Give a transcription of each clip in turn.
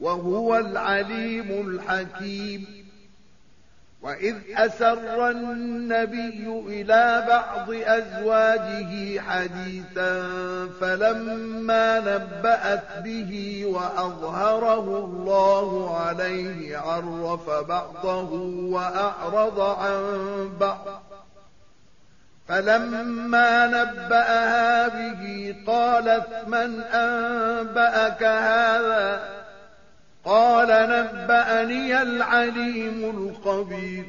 وهو العليم الحكيم. وإذ أسر النبي إلى بعض أزواجه حديثا فلما نبأت به وأظهره الله عليه عرف بعضه وأعرض عن بعض. فلما نبأها به قالت من أنبأك هذا؟ نبأني العليم الخبير.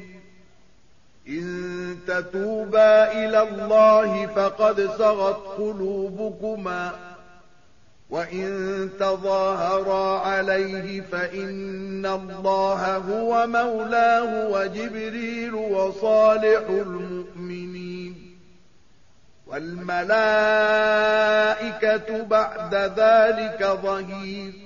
إن تتوبا إلى الله فقد صغت قلوبكما. وإن تظاهرا عليه فإن الله هو مولاه وجبريل وصالح المؤمنين. والملائكة بعد ذلك ظهير.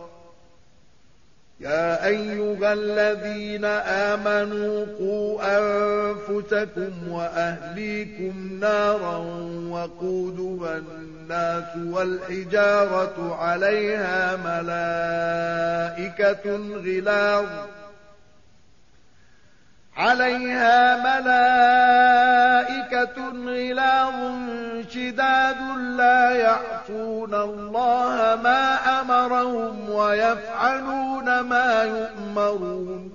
يا أيها الذين آمنوا قوا أنفسكم وأهليكم نارا وقودها الناس والحجارة عليها ملائكة غلاظ عليها ملائكة يعصون الله ما أمرهم ويفعلون ما يؤمرون.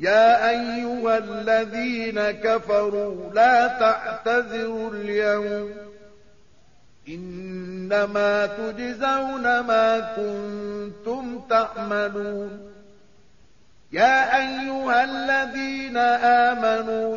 يا أيها الذين كفروا لا تعتذروا اليوم. إنما تجزون ما كنتم تعملون. يا أيها الذين آمنوا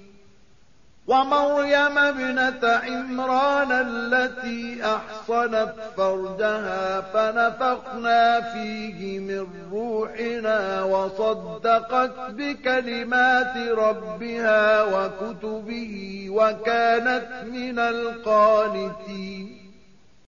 ومريم ابنة عمران التي أحصنت فرجها فنفقنا فيه من روحنا وصدقت بكلمات ربها وكتبه وكانت من القانتين.